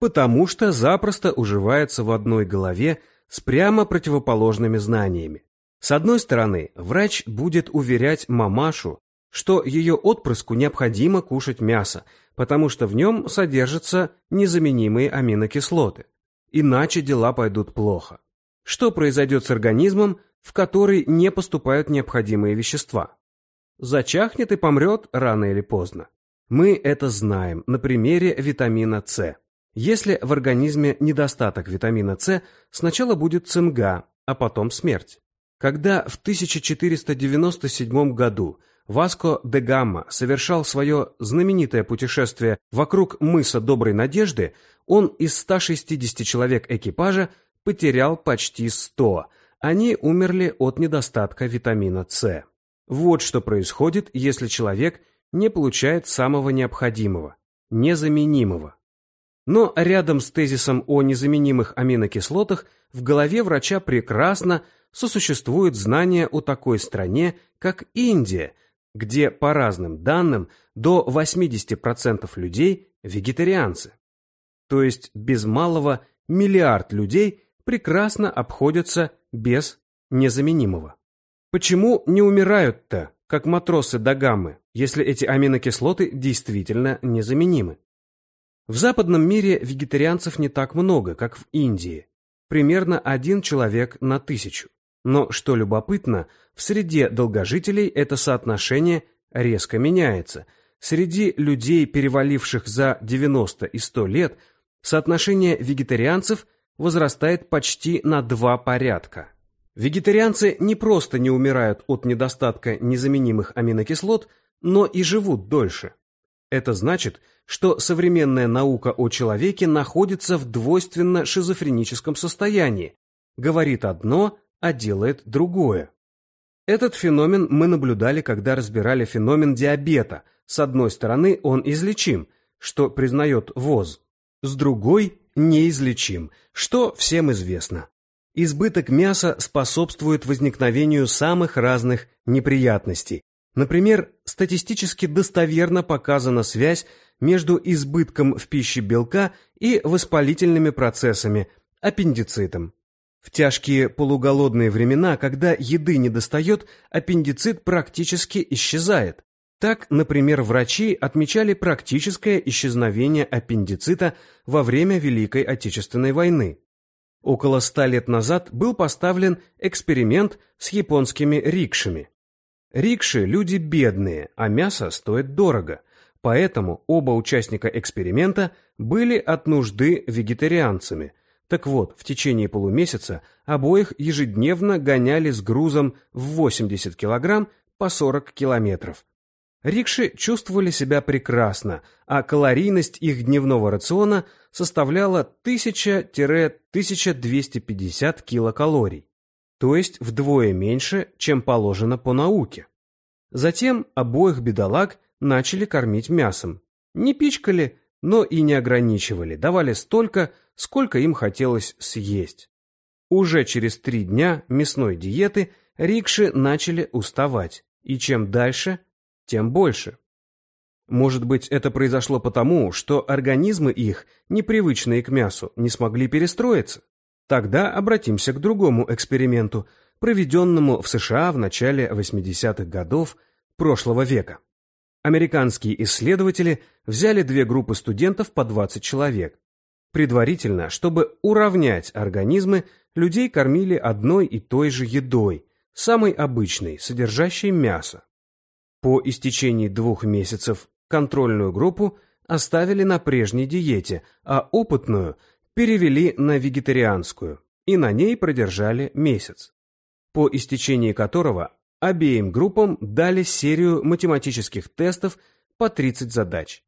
Потому что запросто уживается в одной голове с прямо противоположными знаниями. С одной стороны, врач будет уверять мамашу, что ее отпрыску необходимо кушать мясо, потому что в нем содержатся незаменимые аминокислоты. Иначе дела пойдут плохо. Что произойдет с организмом, в который не поступают необходимые вещества? Зачахнет и помрет рано или поздно. Мы это знаем на примере витамина С. Если в организме недостаток витамина С, сначала будет цинга, а потом смерть. Когда в 1497 году Васко де Гамма совершал свое знаменитое путешествие вокруг мыса Доброй Надежды, он из 160 человек экипажа потерял почти 100. Они умерли от недостатка витамина С. Вот что происходит, если человек не получает самого необходимого, незаменимого. Но рядом с тезисом о незаменимых аминокислотах в голове врача прекрасно сосуществует знание о такой стране, как Индия, где, по разным данным, до 80% людей – вегетарианцы. То есть без малого миллиард людей прекрасно обходятся без незаменимого. Почему не умирают-то, как матросы Дагаммы, если эти аминокислоты действительно незаменимы? В западном мире вегетарианцев не так много, как в Индии, примерно один человек на тысячу. Но, что любопытно, в среде долгожителей это соотношение резко меняется. Среди людей, переваливших за 90 и 100 лет, соотношение вегетарианцев возрастает почти на два порядка. Вегетарианцы не просто не умирают от недостатка незаменимых аминокислот, но и живут дольше. Это значит, что современная наука о человеке находится в двойственно шизофреническом состоянии, говорит одно, а делает другое. Этот феномен мы наблюдали, когда разбирали феномен диабета, С одной стороны, он излечим, что признает ВОЗ. С другой – неизлечим, что всем известно. Избыток мяса способствует возникновению самых разных неприятностей. Например, статистически достоверно показана связь между избытком в пище белка и воспалительными процессами, аппендицитом. В тяжкие полуголодные времена, когда еды не достает, аппендицит практически исчезает. Так, например, врачи отмечали практическое исчезновение аппендицита во время Великой Отечественной войны. Около ста лет назад был поставлен эксперимент с японскими рикшами. Рикши – люди бедные, а мясо стоит дорого, поэтому оба участника эксперимента были от нужды вегетарианцами. Так вот, в течение полумесяца обоих ежедневно гоняли с грузом в 80 килограмм по 40 километров – Рикши чувствовали себя прекрасно, а калорийность их дневного рациона составляла 1000-1250 килокалорий, то есть вдвое меньше, чем положено по науке. Затем обоих бедолаг начали кормить мясом. Не пичкали, но и не ограничивали, давали столько, сколько им хотелось съесть. Уже через три дня мясной диеты рикши начали уставать, и чем дальше – тем больше. Может быть, это произошло потому, что организмы их, непривычные к мясу, не смогли перестроиться? Тогда обратимся к другому эксперименту, проведенному в США в начале 80-х годов прошлого века. Американские исследователи взяли две группы студентов по 20 человек. Предварительно, чтобы уравнять организмы, людей кормили одной и той же едой, самой обычной, содержащей мясо. По истечении двух месяцев контрольную группу оставили на прежней диете, а опытную перевели на вегетарианскую и на ней продержали месяц, по истечении которого обеим группам дали серию математических тестов по 30 задач.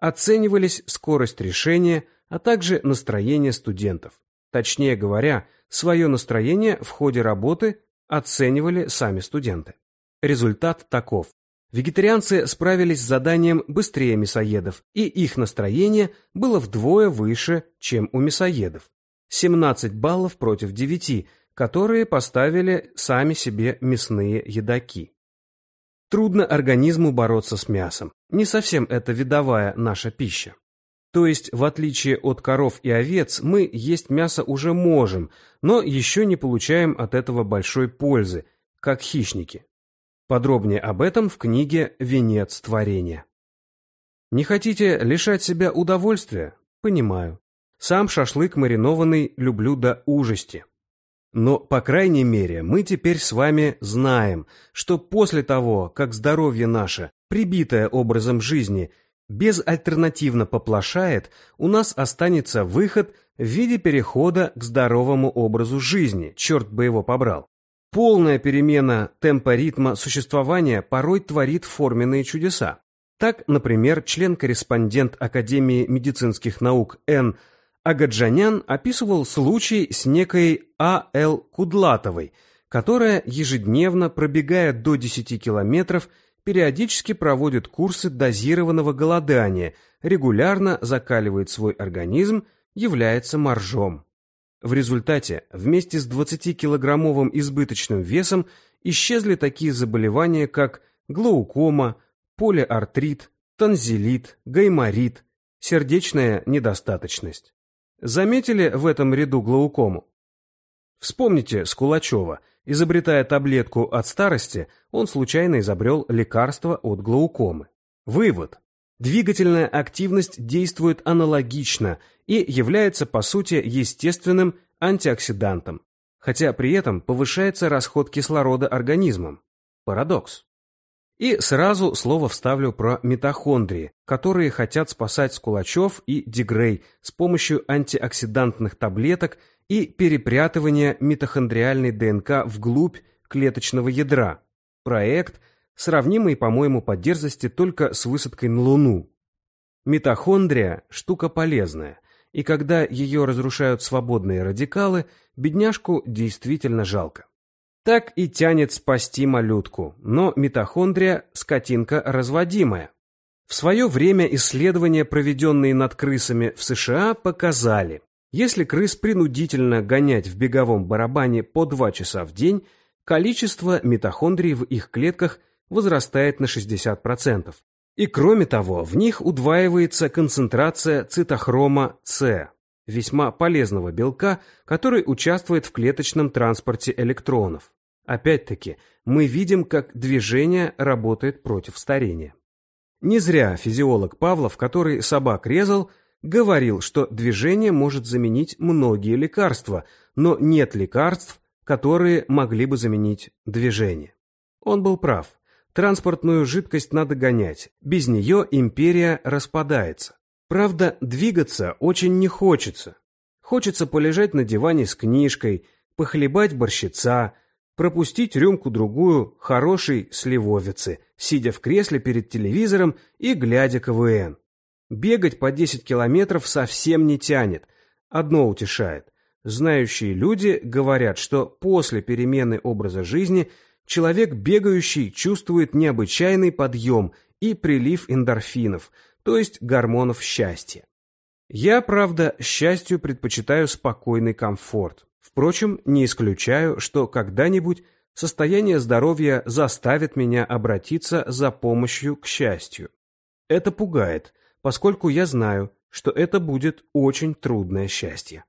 Оценивались скорость решения, а также настроение студентов. Точнее говоря, свое настроение в ходе работы оценивали сами студенты. Результат таков. Вегетарианцы справились с заданием быстрее мясоедов, и их настроение было вдвое выше, чем у мясоедов. 17 баллов против 9, которые поставили сами себе мясные едоки. Трудно организму бороться с мясом. Не совсем это видовая наша пища. То есть, в отличие от коров и овец, мы есть мясо уже можем, но еще не получаем от этого большой пользы, как хищники. Подробнее об этом в книге «Венец творения». Не хотите лишать себя удовольствия? Понимаю. Сам шашлык маринованный люблю до ужасти. Но, по крайней мере, мы теперь с вами знаем, что после того, как здоровье наше, прибитое образом жизни, безальтернативно поплашает, у нас останется выход в виде перехода к здоровому образу жизни, черт бы его побрал. Полная перемена темпа ритма существования порой творит форменные чудеса. Так, например, член-корреспондент Академии медицинских наук Н. Агаджанян описывал случай с некой А.Л. Кудлатовой, которая ежедневно, пробегая до 10 километров, периодически проводит курсы дозированного голодания, регулярно закаливает свой организм, является моржом. В результате вместе с 20-килограммовым избыточным весом исчезли такие заболевания, как глаукома, полиартрит, танзелит, гайморит, сердечная недостаточность. Заметили в этом ряду глаукому? Вспомните Скулачева. Изобретая таблетку от старости, он случайно изобрел лекарство от глаукомы. Вывод. Двигательная активность действует аналогично и является по сути естественным антиоксидантом, хотя при этом повышается расход кислорода организмом. Парадокс. И сразу слово вставлю про митохондрии, которые хотят спасать Скулачев и Дегрей с помощью антиоксидантных таблеток и перепрятывания митохондриальной ДНК вглубь клеточного ядра. Проект – сравнимый, по-моему, по дерзости только с высадкой на Луну. Митохондрия – штука полезная, и когда ее разрушают свободные радикалы, бедняжку действительно жалко. Так и тянет спасти малютку, но митохондрия – скотинка разводимая. В свое время исследования, проведенные над крысами в США, показали, если крыс принудительно гонять в беговом барабане по 2 часа в день, количество митохондрий в их клетках возрастает на 60%. И кроме того, в них удваивается концентрация цитохрома С, весьма полезного белка, который участвует в клеточном транспорте электронов. Опять-таки, мы видим, как движение работает против старения. Не зря физиолог Павлов, который собак резал, говорил, что движение может заменить многие лекарства, но нет лекарств, которые могли бы заменить движение. Он был прав. Транспортную жидкость надо гонять, без нее империя распадается. Правда, двигаться очень не хочется. Хочется полежать на диване с книжкой, похлебать борщица, пропустить рюмку-другую хорошей сливовицы, сидя в кресле перед телевизором и глядя КВН. Бегать по 10 километров совсем не тянет. Одно утешает. Знающие люди говорят, что после перемены образа жизни человек бегающий чувствует необычайный подъем и прилив эндорфинов, то есть гормонов счастья. Я, правда, счастью предпочитаю спокойный комфорт. Впрочем, не исключаю, что когда-нибудь состояние здоровья заставит меня обратиться за помощью к счастью. Это пугает, поскольку я знаю, что это будет очень трудное счастье.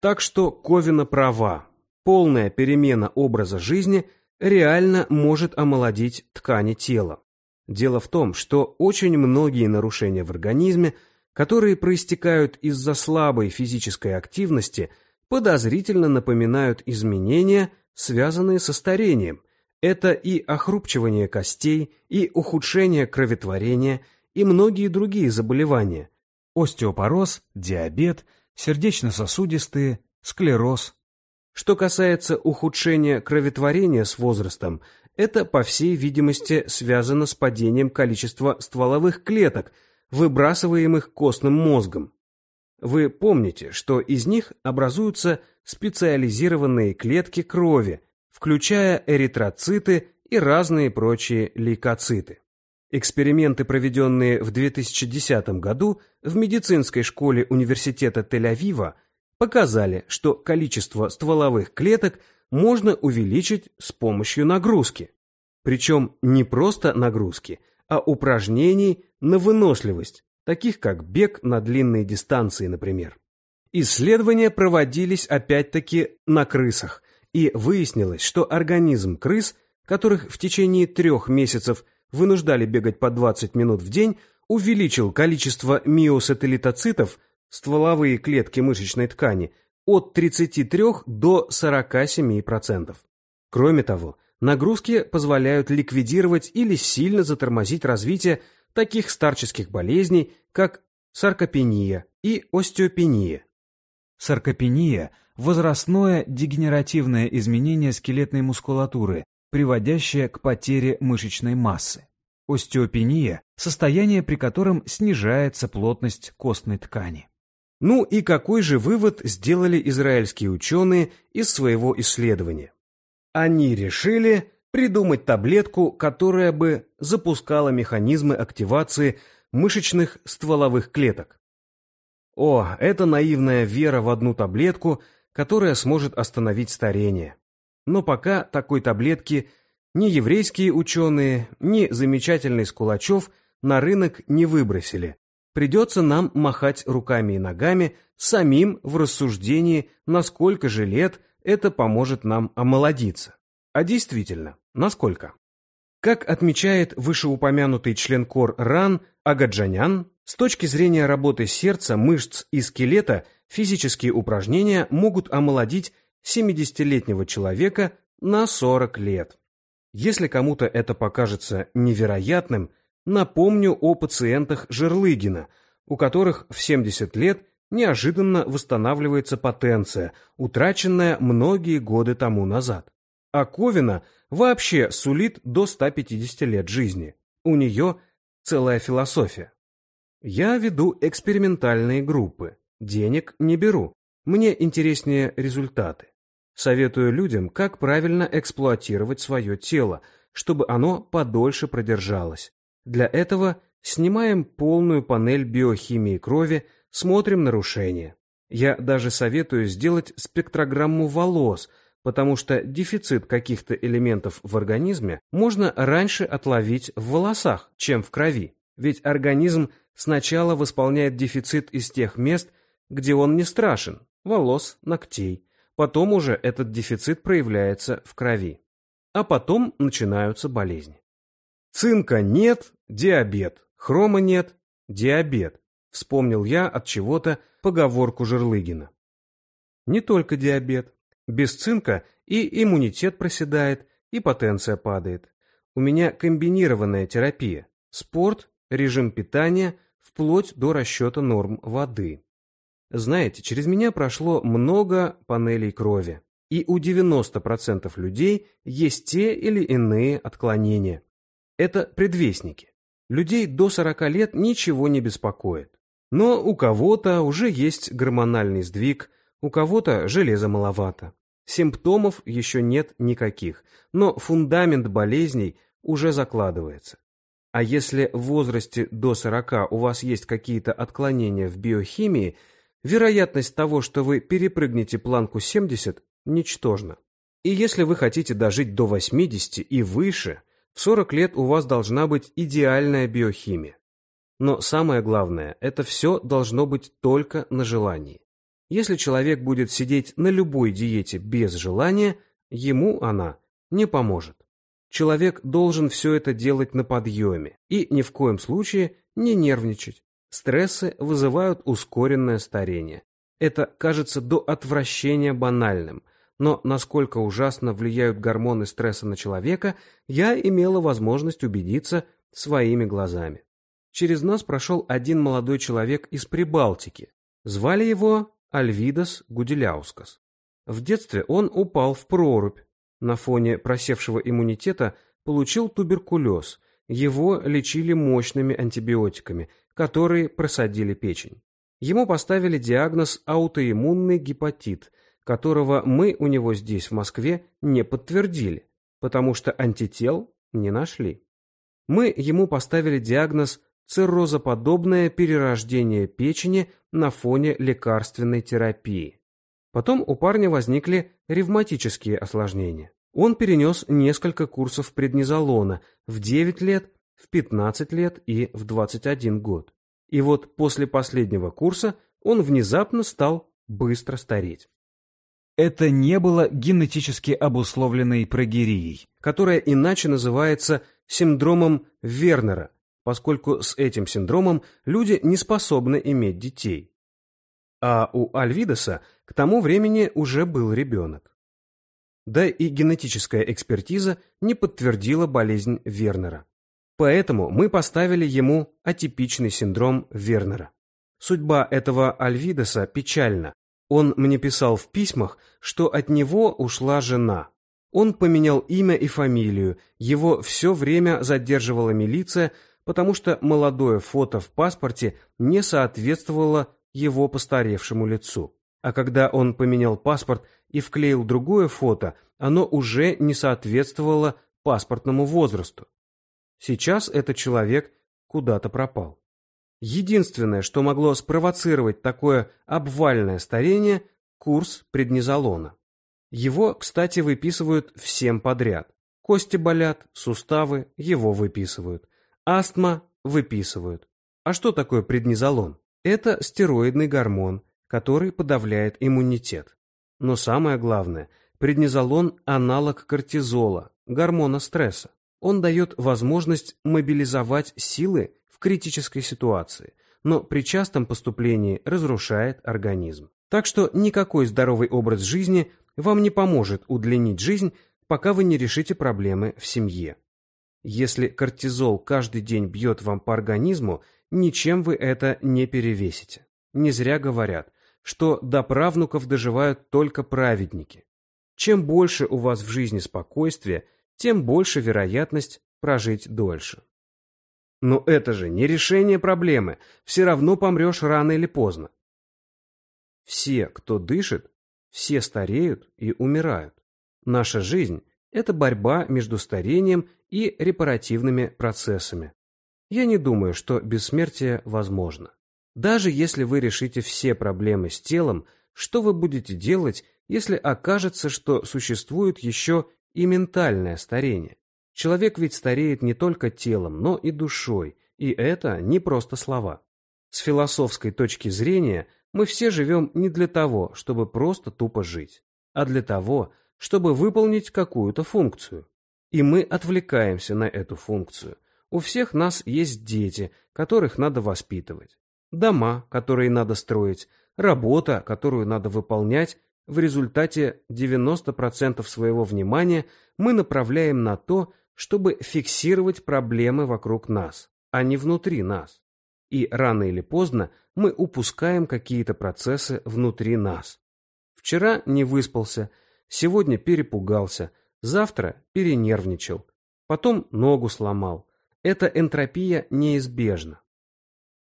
Так что Ковина права. Полная перемена образа жизни реально может омолодить ткани тела. Дело в том, что очень многие нарушения в организме, которые проистекают из-за слабой физической активности – подозрительно напоминают изменения, связанные со старением. Это и охрупчивание костей, и ухудшение кроветворения, и многие другие заболевания. Остеопороз, диабет, сердечно-сосудистые, склероз. Что касается ухудшения кроветворения с возрастом, это, по всей видимости, связано с падением количества стволовых клеток, выбрасываемых костным мозгом. Вы помните, что из них образуются специализированные клетки крови, включая эритроциты и разные прочие лейкоциты. Эксперименты, проведенные в 2010 году в медицинской школе университета Тель-Авива, показали, что количество стволовых клеток можно увеличить с помощью нагрузки. Причем не просто нагрузки, а упражнений на выносливость, таких как бег на длинные дистанции, например. Исследования проводились опять-таки на крысах, и выяснилось, что организм крыс, которых в течение трех месяцев вынуждали бегать по 20 минут в день, увеличил количество миосателлитоцитов, стволовые клетки мышечной ткани, от 33 до 47%. Кроме того, нагрузки позволяют ликвидировать или сильно затормозить развитие таких старческих болезней, как саркопения и остеопения. Саркопения – возрастное дегенеративное изменение скелетной мускулатуры, приводящее к потере мышечной массы. Остеопения – состояние, при котором снижается плотность костной ткани. Ну и какой же вывод сделали израильские ученые из своего исследования? Они решили, придумать таблетку, которая бы запускала механизмы активации мышечных стволовых клеток. О, это наивная вера в одну таблетку, которая сможет остановить старение. Но пока такой таблетки ни еврейские ученые, ни замечательный Скулачев на рынок не выбросили. Придется нам махать руками и ногами самим в рассуждении, насколько же лет это поможет нам омолодиться. А действительно, насколько? Как отмечает вышеупомянутый член КОР РАН Агаджанян, с точки зрения работы сердца, мышц и скелета физические упражнения могут омолодить 70-летнего человека на 40 лет. Если кому-то это покажется невероятным, напомню о пациентах Жерлыгина, у которых в 70 лет неожиданно восстанавливается потенция, утраченная многие годы тому назад. А Ковина вообще сулит до 150 лет жизни. У нее целая философия. Я веду экспериментальные группы. Денег не беру. Мне интереснее результаты. Советую людям, как правильно эксплуатировать свое тело, чтобы оно подольше продержалось. Для этого Снимаем полную панель биохимии крови, смотрим нарушения. Я даже советую сделать спектрограмму волос, потому что дефицит каких-то элементов в организме можно раньше отловить в волосах, чем в крови. Ведь организм сначала восполняет дефицит из тех мест, где он не страшен – волос, ногтей. Потом уже этот дефицит проявляется в крови. А потом начинаются болезни. Цинка нет – диабет. Хрома нет, диабет. Вспомнил я от чего-то поговорку Жерлыгина. Не только диабет. Без цинка и иммунитет проседает, и потенция падает. У меня комбинированная терапия. Спорт, режим питания, вплоть до расчета норм воды. Знаете, через меня прошло много панелей крови. И у 90% людей есть те или иные отклонения. Это предвестники. Людей до 40 лет ничего не беспокоит. Но у кого-то уже есть гормональный сдвиг, у кого-то железа маловато. Симптомов еще нет никаких, но фундамент болезней уже закладывается. А если в возрасте до 40 у вас есть какие-то отклонения в биохимии, вероятность того, что вы перепрыгнете планку 70, ничтожна. И если вы хотите дожить до 80 и выше, в 40 лет у вас должна быть идеальная биохимия. Но самое главное, это все должно быть только на желании. Если человек будет сидеть на любой диете без желания, ему она не поможет. Человек должен все это делать на подъеме и ни в коем случае не нервничать. Стрессы вызывают ускоренное старение. Это кажется до отвращения банальным – но насколько ужасно влияют гормоны стресса на человека, я имела возможность убедиться своими глазами. Через нас прошел один молодой человек из Прибалтики. Звали его Альвидас Гуделяускас. В детстве он упал в прорубь. На фоне просевшего иммунитета получил туберкулез. Его лечили мощными антибиотиками, которые просадили печень. Ему поставили диагноз аутоиммунный гепатит – которого мы у него здесь, в Москве, не подтвердили, потому что антител не нашли. Мы ему поставили диагноз циррозоподобное перерождение печени на фоне лекарственной терапии. Потом у парня возникли ревматические осложнения. Он перенес несколько курсов преднизолона в 9 лет, в 15 лет и в 21 год. И вот после последнего курса он внезапно стал быстро стареть. Это не было генетически обусловленной прогерией, которая иначе называется синдромом Вернера, поскольку с этим синдромом люди не способны иметь детей. А у Альвидоса к тому времени уже был ребенок. Да и генетическая экспертиза не подтвердила болезнь Вернера. Поэтому мы поставили ему атипичный синдром Вернера. Судьба этого Альвидоса печальна, он мне писал в письмах, что от него ушла жена. Он поменял имя и фамилию, его все время задерживала милиция, потому что молодое фото в паспорте не соответствовало его постаревшему лицу. А когда он поменял паспорт и вклеил другое фото, оно уже не соответствовало паспортному возрасту. Сейчас этот человек куда-то пропал. Единственное, что могло спровоцировать такое обвальное старение – курс преднизолона. Его, кстати, выписывают всем подряд. Кости болят, суставы – его выписывают. Астма – выписывают. А что такое преднизолон? Это стероидный гормон, который подавляет иммунитет. Но самое главное, преднизолон – аналог кортизола, гормона стресса. Он дает возможность мобилизовать силы в критической ситуации, но при частом поступлении разрушает организм. Так что никакой здоровый образ жизни вам не поможет удлинить жизнь, пока вы не решите проблемы в семье. Если кортизол каждый день бьет вам по организму, ничем вы это не перевесите. Не зря говорят, что до правнуков доживают только праведники. Чем больше у вас в жизни спокойствия, тем больше вероятность прожить дольше. Но это же не решение проблемы. Все равно помрешь рано или поздно. Все, кто дышит, все стареют и умирают. Наша жизнь – это борьба между старением и репаративными процессами. Я не думаю, что бессмертие возможно. Даже если вы решите все проблемы с телом, что вы будете делать, если окажется, что существует еще и ментальное старение? Человек ведь стареет не только телом, но и душой, и это не просто слова. С философской точки зрения мы все живем не для того, чтобы просто тупо жить, а для того, чтобы выполнить какую-то функцию. И мы отвлекаемся на эту функцию. У всех нас есть дети, которых надо воспитывать, дома, которые надо строить, работа, которую надо выполнять. В результате 90% своего внимания мы направляем на то, чтобы фиксировать проблемы вокруг нас, а не внутри нас. И рано или поздно мы упускаем какие-то процессы внутри нас. Вчера не выспался, сегодня перепугался, завтра перенервничал, потом ногу сломал. Эта энтропия неизбежна.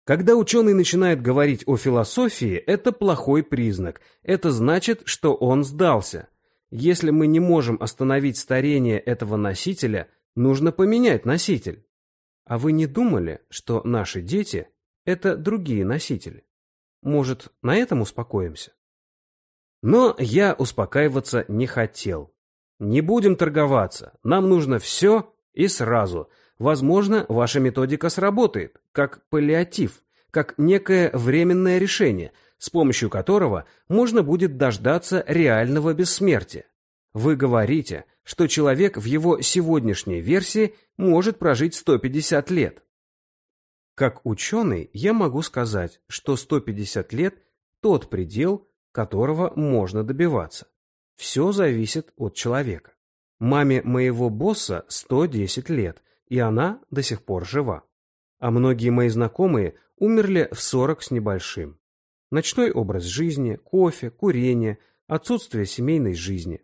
Когда ученый начинает говорить о философии, это плохой признак. Это значит, что он сдался. Если мы не можем остановить старение этого носителя – Нужно поменять носитель. А вы не думали, что наши дети – это другие носители? Может, на этом успокоимся? Но я успокаиваться не хотел. Не будем торговаться, нам нужно все и сразу. Возможно, ваша методика сработает, как паллиатив, как некое временное решение, с помощью которого можно будет дождаться реального бессмертия. Вы говорите, что человек в его сегодняшней версии может прожить 150 лет. Как ученый я могу сказать, что 150 лет – тот предел, которого можно добиваться. Все зависит от человека. Маме моего босса 110 лет, и она до сих пор жива. А многие мои знакомые умерли в 40 с небольшим. Ночной образ жизни, кофе, курение, отсутствие семейной жизни.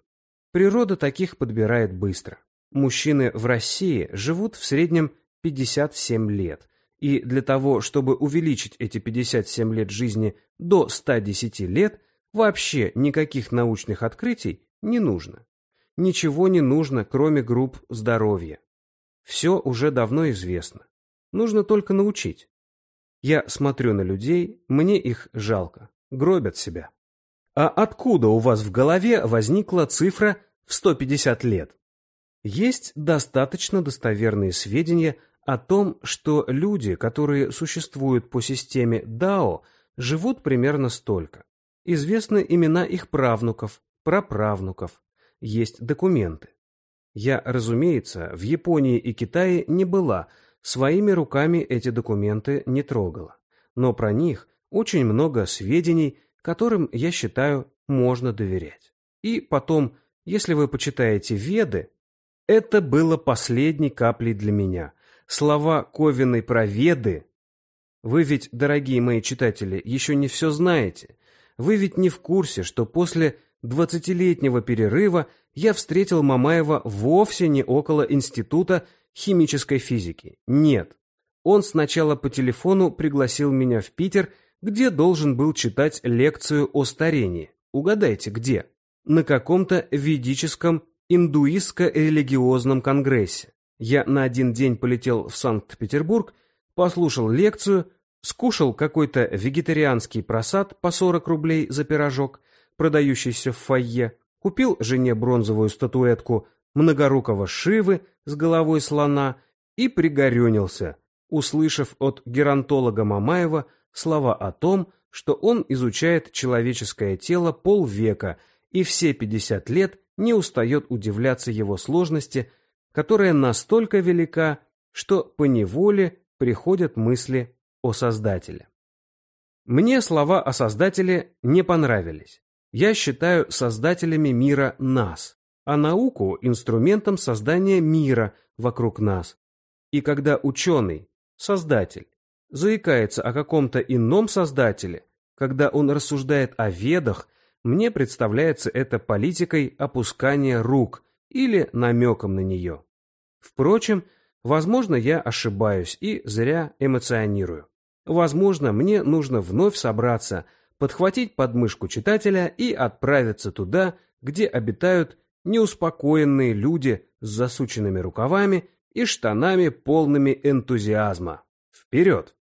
Природа таких подбирает быстро. Мужчины в России живут в среднем 57 лет, и для того, чтобы увеличить эти 57 лет жизни до 110 лет, вообще никаких научных открытий не нужно. Ничего не нужно, кроме групп здоровья. Все уже давно известно. Нужно только научить. Я смотрю на людей, мне их жалко, гробят себя. А откуда у вас в голове возникла цифра в 150 лет? Есть достаточно достоверные сведения о том, что люди, которые существуют по системе Дао, живут примерно столько. Известны имена их правнуков, праправнуков. Есть документы. Я, разумеется, в Японии и Китае не была, своими руками эти документы не трогала. Но про них очень много сведений, которым, я считаю, можно доверять. И потом, если вы почитаете Веды, это было последней каплей для меня. Слова Ковиной про Веды. Вы ведь, дорогие мои читатели, еще не все знаете. Вы ведь не в курсе, что после двадцатилетнего перерыва я встретил Мамаева вовсе не около Института химической физики. Нет. Он сначала по телефону пригласил меня в Питер – где должен был читать лекцию о старении. Угадайте, где? На каком-то ведическом индуистско-религиозном конгрессе. Я на один день полетел в Санкт-Петербург, послушал лекцию, скушал какой-то вегетарианский просад по 40 рублей за пирожок, продающийся в фойе, купил жене бронзовую статуэтку многорукого Шивы с головой слона и пригорюнился, услышав от геронтолога Мамаева слова о том, что он изучает человеческое тело полвека и все 50 лет не устает удивляться его сложности, которая настолько велика, что поневоле приходят мысли о Создателе. Мне слова о Создателе не понравились. Я считаю создателями мира нас, а науку – инструментом создания мира вокруг нас. И когда ученый, создатель, заикается о каком-то ином создателе, когда он рассуждает о ведах, мне представляется это политикой опускания рук или намеком на нее. Впрочем, возможно, я ошибаюсь и зря эмоционирую. Возможно, мне нужно вновь собраться, подхватить подмышку читателя и отправиться туда, где обитают неуспокоенные люди с засученными рукавами и штанами полными энтузиазма. Вперед!